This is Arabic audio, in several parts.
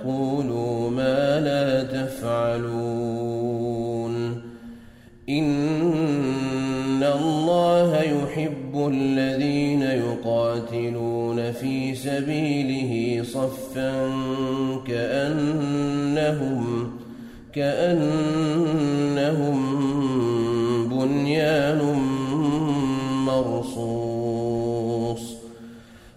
تقولوا ما لا تفعلون. إن الله يحب الذين يقاتلون في سبيله صفا كأنهم كأنهم بنيان مرصوص.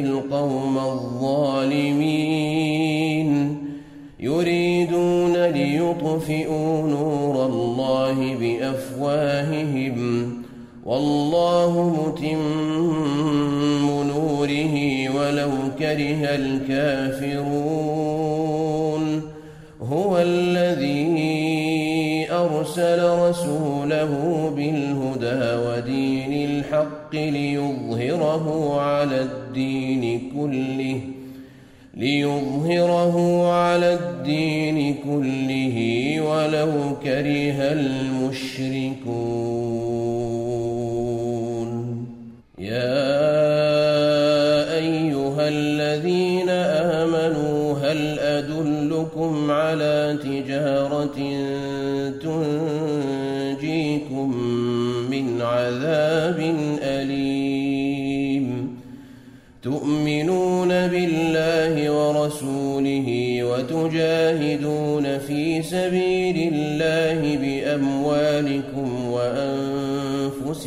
القوم الظالمين. يريدون ليطفئوا نور الله بأفواههم. والله متم نوره ولو كره الكافرون. هو الذي أرسل رسوله بالهدى ودين الحق ليظهره على الدين كله ليظهره على الدين كله ولو كره المشركون. يا أدلكم على تجارة تنجيكم من عذاب أليم. تؤمنون بالله ورسوله وتجاهدون في سبيل الله بأموالكم وأنفسكم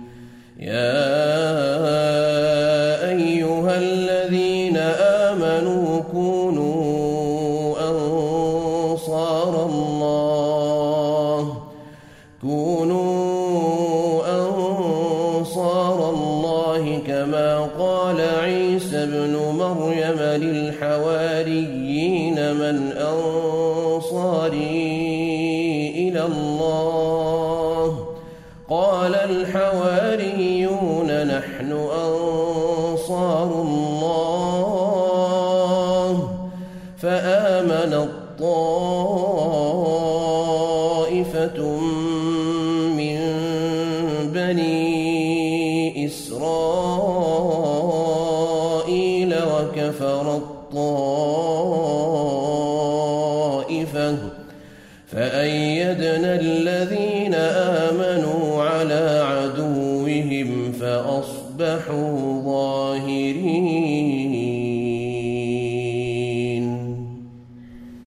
يا أيها الذين آمنوا كونوا أنصار الله. كونوا أنصار الله كما قال عيسى ابن مريم للحواريين من أنصاري إلى الله. قال الحواريون نحن أنصار الله فآمن الطائفة من بني إسرائيل وكفر الطائفة على عدوهم فأصبحوا